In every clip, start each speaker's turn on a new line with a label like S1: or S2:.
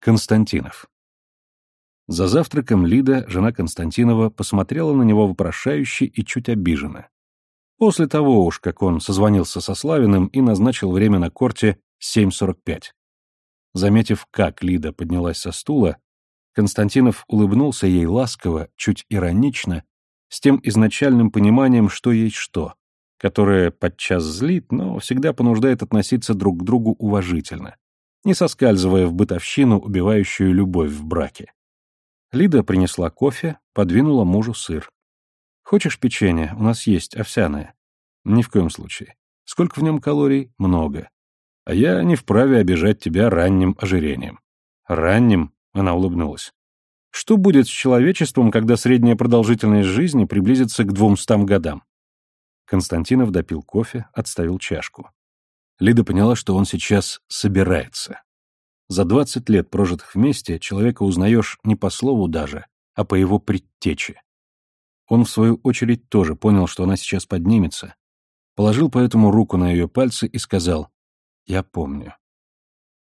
S1: Константинов. За завтраком Лида, жена Константинова, посмотрела на него вопрошающе и чуть обиженно. После того уж, как он созвонился со Славиным и назначил время на корте 7.45. Заметив, как Лида поднялась со стула, Константинов улыбнулся ей ласково, чуть иронично, с тем изначальным пониманием, что есть что, которое подчас злит, но всегда понуждает относиться друг к другу уважительно, не соскальзывая в бытовщину, убивающую любовь в браке. Лида принесла кофе, подвинула мужу сыр. «Хочешь печенье? У нас есть овсяное». «Ни в коем случае. Сколько в нем калорий? Много. А я не вправе обижать тебя ранним ожирением». «Ранним?» — она улыбнулась. «Что будет с человечеством, когда средняя продолжительность жизни приблизится к двумстам годам?» Константинов допил кофе, отставил чашку. Лида поняла, что он сейчас собирается. За двадцать лет, прожитых вместе, человека узнаешь не по слову даже, а по его предтече. Он, в свою очередь, тоже понял, что она сейчас поднимется, положил поэтому руку на ее пальцы и сказал «Я помню».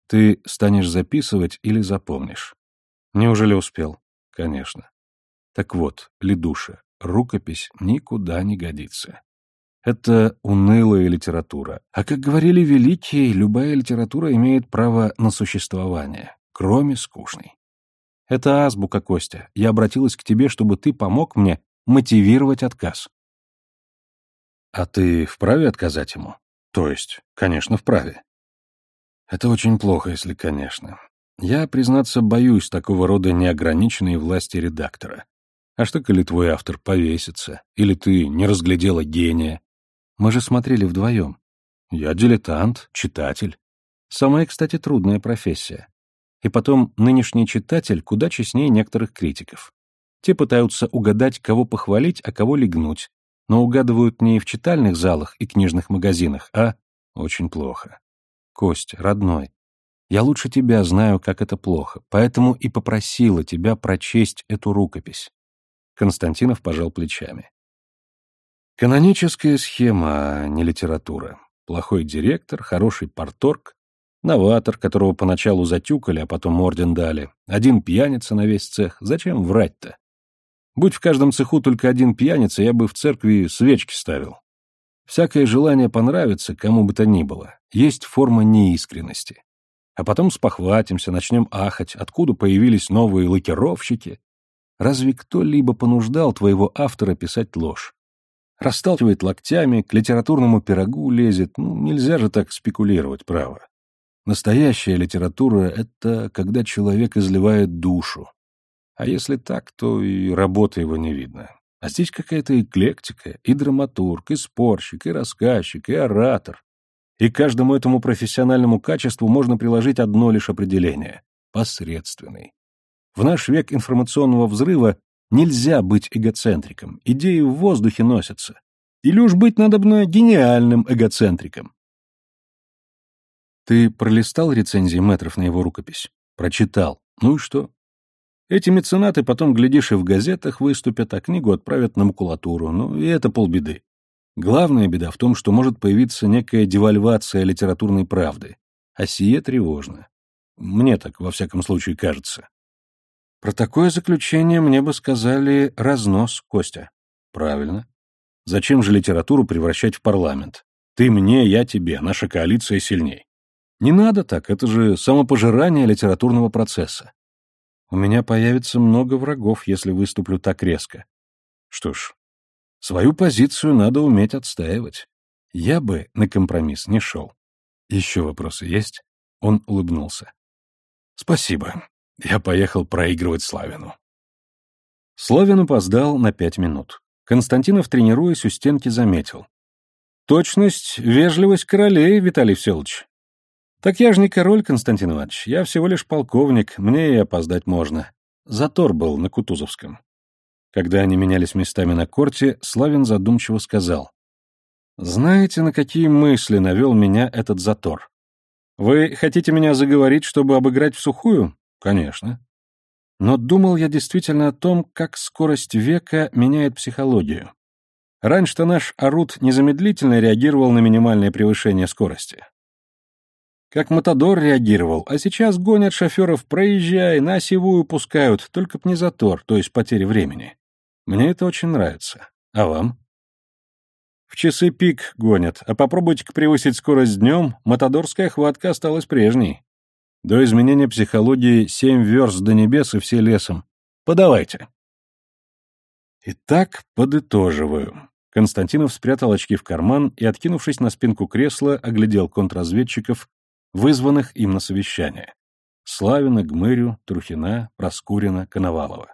S1: «Ты станешь записывать или запомнишь?» «Неужели успел?» «Конечно». «Так вот, Лидуша, рукопись никуда не годится. Это унылая литература. А как говорили великие, любая литература имеет право на существование, кроме скучной. Это азбука, Костя. Я обратилась к тебе, чтобы ты помог мне мотивировать отказ. А ты вправе отказать ему? То есть, конечно, вправе. Это очень плохо, если конечно. Я, признаться, боюсь такого рода неограниченной власти редактора. А что, коли твой автор повесится? Или ты не разглядела гения? Мы же смотрели вдвоем. Я дилетант, читатель. Самая, кстати, трудная профессия. И потом, нынешний читатель куда честнее некоторых критиков. Те пытаются угадать, кого похвалить, а кого легнуть, но угадывают не в читальных залах и книжных магазинах, а очень плохо. Кость, родной, я лучше тебя знаю, как это плохо, поэтому и попросила тебя прочесть эту рукопись. Константинов пожал плечами. Каноническая схема, а не литература. Плохой директор, хороший порторг, новатор, которого поначалу затюкали, а потом орден дали, один пьяница на весь цех. Зачем врать-то? Будь в каждом цеху только один пьяница, я бы в церкви свечки ставил. Всякое желание понравиться, кому бы то ни было, есть форма неискренности. А потом спохватимся, начнем ахать, откуда появились новые лакировщики. Разве кто-либо понуждал твоего автора писать ложь? Расталкивает локтями, к литературному пирогу лезет. Ну, нельзя же так спекулировать, право. Настоящая литература — это когда человек изливает душу. А если так, то и работы его не видно. А здесь какая-то эклектика, и драматург, и спорщик, и рассказчик, и оратор. И каждому этому профессиональному качеству можно приложить одно лишь определение — посредственный. В наш век информационного взрыва Нельзя быть эгоцентриком, идеи в воздухе носятся. Или уж быть надобно гениальным эгоцентриком. Ты пролистал рецензии метров на его рукопись? Прочитал. Ну и что? Эти меценаты потом, глядишь, и в газетах выступят, а книгу отправят на макулатуру. Ну, и это полбеды. Главная беда в том, что может появиться некая девальвация литературной правды. А сие тревожно. Мне так, во всяком случае, кажется. Про такое заключение мне бы сказали разнос, Костя. Правильно. Зачем же литературу превращать в парламент? Ты мне, я тебе, наша коалиция сильней. Не надо так, это же самопожирание литературного процесса. У меня появится много врагов, если выступлю так резко. Что ж, свою позицию надо уметь отстаивать. Я бы на компромисс не шел. Еще вопросы есть? Он улыбнулся. Спасибо. Я поехал проигрывать Славину. Славин опоздал на пять минут. Константинов, тренируясь у стенки, заметил. «Точность, вежливость королей, Виталий Всеволодович». «Так я же не король, Константин Иванович, я всего лишь полковник, мне и опоздать можно». Затор был на Кутузовском. Когда они менялись местами на корте, Славин задумчиво сказал. «Знаете, на какие мысли навел меня этот затор? Вы хотите меня заговорить, чтобы обыграть в сухую? Конечно. Но думал я действительно о том, как скорость века меняет психологию. Раньше-то наш Арут незамедлительно реагировал на минимальное превышение скорости. Как Матадор реагировал, а сейчас гонят шоферов «проезжай», на осевую пускают, только б не затор, то есть потери времени. Мне это очень нравится. А вам? В часы пик гонят, а попробуйте-ка превысить скорость днем, матадорская хватка осталась прежней. До изменения психологии семь верст до небес и все лесом. Подавайте. Итак, подытоживаю. Константинов спрятал очки в карман и, откинувшись на спинку кресла, оглядел контрразведчиков, вызванных им на совещание. Славина, Гмырю, Трухина, Проскурина, Коновалова.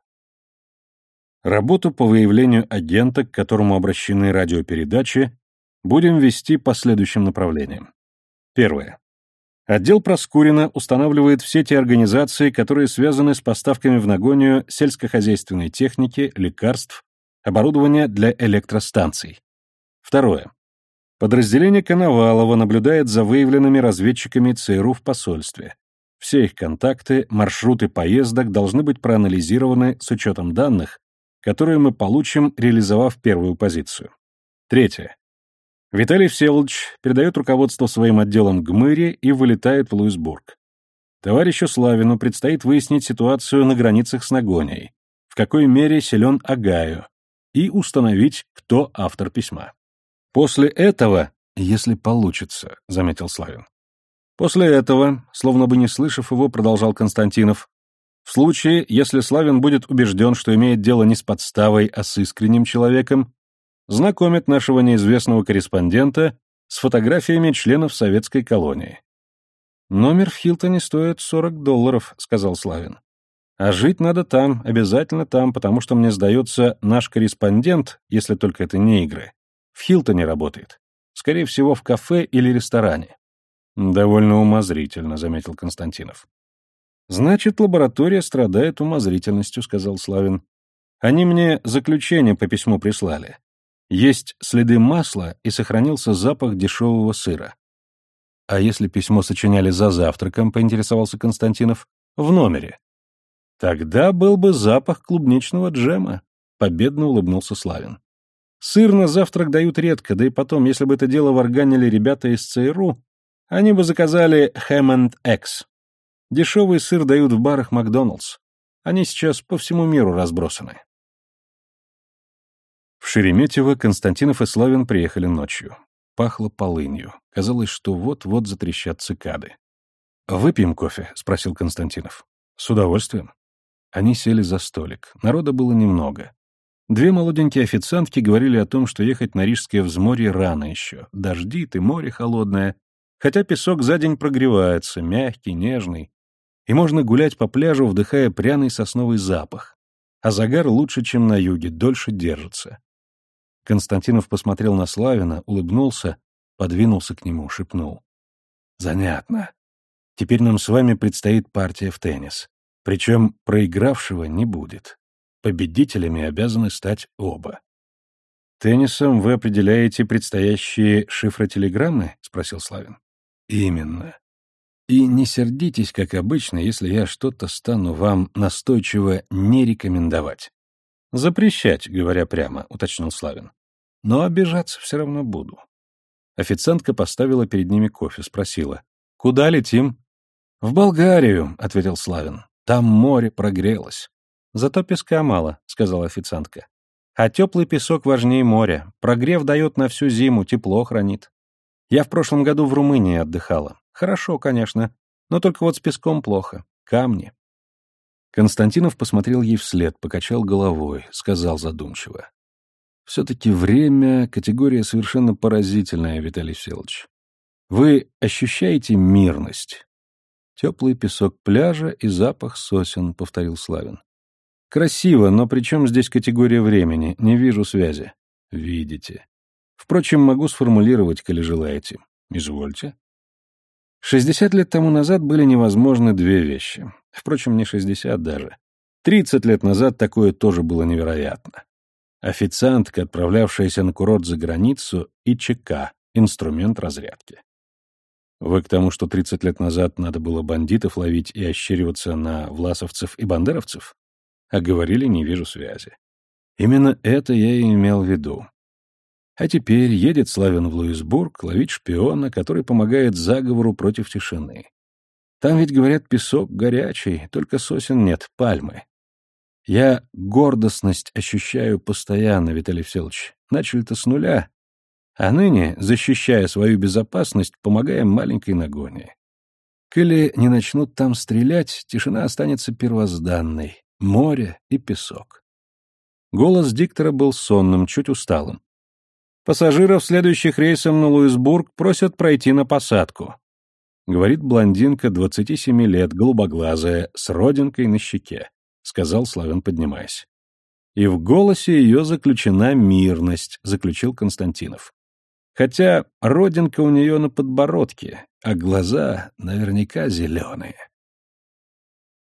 S1: Работу по выявлению агента, к которому обращены радиопередачи, будем вести по следующим направлениям. Первое. Отдел Проскурина устанавливает все те организации, которые связаны с поставками в Нагонию сельскохозяйственной техники, лекарств, оборудования для электростанций. Второе. Подразделение Коновалова наблюдает за выявленными разведчиками ЦРУ в посольстве. Все их контакты, маршруты поездок должны быть проанализированы с учетом данных, которые мы получим, реализовав первую позицию. Третье. Виталий Всеволодович передает руководство своим отделам Гмыре и вылетает в Луисбург. Товарищу Славину предстоит выяснить ситуацию на границах с Нагонией, в какой мере силен Агаю, и установить, кто автор письма. После этого, если получится, заметил Славин. После этого, словно бы не слышав его, продолжал Константинов, в случае, если Славин будет убежден, что имеет дело не с подставой, а с искренним человеком, знакомит нашего неизвестного корреспондента с фотографиями членов советской колонии. «Номер в Хилтоне стоит 40 долларов», — сказал Славин. «А жить надо там, обязательно там, потому что, мне сдается, наш корреспондент, если только это не игры, в Хилтоне работает. Скорее всего, в кафе или ресторане». «Довольно умозрительно», — заметил Константинов. «Значит, лаборатория страдает умозрительностью», — сказал Славин. «Они мне заключение по письму прислали. Есть следы масла и сохранился запах дешевого сыра». «А если письмо сочиняли за завтраком», — поинтересовался Константинов, — «в номере?» «Тогда был бы запах клубничного джема», — победно улыбнулся Славин. «Сыр на завтрак дают редко, да и потом, если бы это дело варганили ребята из ЦРУ, они бы заказали энд экс. Дешевый сыр дают в барах Макдоналдс. Они сейчас по всему миру разбросаны. В Шереметьево Константинов и Славин приехали ночью. Пахло полынью. Казалось, что вот-вот затрещат цикады. «Выпьем кофе?» — спросил Константинов. «С удовольствием». Они сели за столик. Народа было немного. Две молоденькие официантки говорили о том, что ехать на Рижское взморье рано еще. Дождит и море холодное. Хотя песок за день прогревается, мягкий, нежный и можно гулять по пляжу, вдыхая пряный сосновый запах. А загар лучше, чем на юге, дольше держится. Константинов посмотрел на Славина, улыбнулся, подвинулся к нему, шепнул. «Занятно. Теперь нам с вами предстоит партия в теннис. Причем проигравшего не будет. Победителями обязаны стать оба». «Теннисом вы определяете предстоящие шифротелеграммы?» — спросил Славин. «Именно. И не сердитесь, как обычно, если я что-то стану вам настойчиво не рекомендовать. Запрещать, говоря прямо, уточнил Славин. Но обижаться все равно буду. Официантка поставила перед ними кофе, спросила. «Куда летим?» «В Болгарию», — ответил Славин. «Там море прогрелось». «Зато песка мало», — сказала официантка. «А теплый песок важнее моря. Прогрев дает на всю зиму, тепло хранит. Я в прошлом году в Румынии отдыхала. Хорошо, конечно, но только вот с песком плохо. Камни. Константинов посмотрел ей вслед, покачал головой, сказал задумчиво. Все-таки время — категория совершенно поразительная, Виталий Всеволодович. Вы ощущаете мирность? Теплый песок пляжа и запах сосен, — повторил Славин. Красиво, но при чем здесь категория времени? Не вижу связи. Видите. Впрочем, могу сформулировать, коли желаете. Извольте. Шестьдесят лет тому назад были невозможны две вещи. Впрочем, не шестьдесят даже. Тридцать лет назад такое тоже было невероятно. Официантка, отправлявшаяся на курорт за границу, и ЧК, инструмент разрядки. Вы к тому, что тридцать лет назад надо было бандитов ловить и ощериваться на власовцев и бандеровцев? А говорили, не вижу связи. Именно это я и имел в виду. А теперь едет Славин в Луисбург ловить шпиона, который помогает заговору против тишины. Там ведь, говорят, песок горячий, только сосен нет, пальмы. Я гордостность ощущаю постоянно, Виталий Всеволодович. Начали-то с нуля, а ныне, защищая свою безопасность, помогаем маленькой нагоне. Коли не начнут там стрелять, тишина останется первозданной, море и песок. Голос диктора был сонным, чуть усталым. Пассажиров, следующих рейсом на Луисбург, просят пройти на посадку. Говорит блондинка, 27 лет, голубоглазая, с родинкой на щеке, сказал Славин, поднимаясь. И в голосе ее заключена мирность, заключил Константинов. Хотя родинка у нее на подбородке, а глаза наверняка зеленые.